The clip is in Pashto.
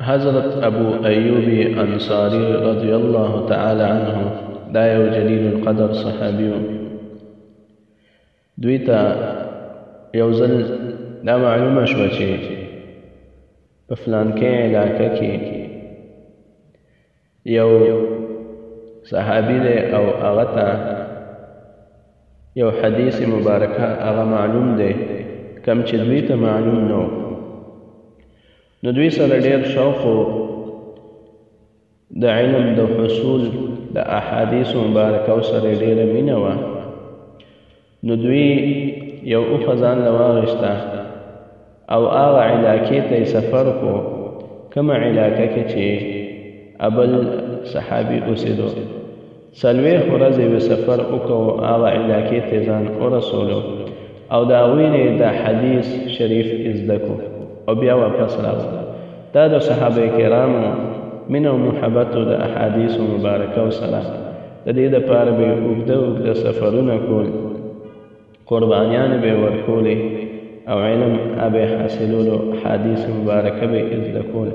حضرت ابو ایوب انصاری رضی الله تعالی عنه دا یو جلیل القدر صحابي و دوی ته یو ځل دا معلومه شوه چې په فلانکې علاقه کې یو صحابي دی او هغه ته یو حدیث مبارکه هغه معلوم دی کم چې دوی ته معلوم نه نو دوی سره ډیر شوق د علم د حصول د احادیث مبارکه سره ډیره مینه وه نو دوی یو اوښه ځان له واغېسته او هغه علاقې ته یې سفر کو کومه علاقه کې چې ابل صحابي اوسېدو څلوېښت ورځې یې سفر وکړو هغه علاقې ته ځان ورسولو او د هغوی نه دا حدیث شریف زده کو او بیا واپس راغلو دا د صحابه کرامو مینه او محبت د احادیثو مبارکو سره د دې لپاره به اوږده اوږده سفرونه کول قربانیانې به ورکولې او علم به حاصلولو حدیث مبارکه به زده کوله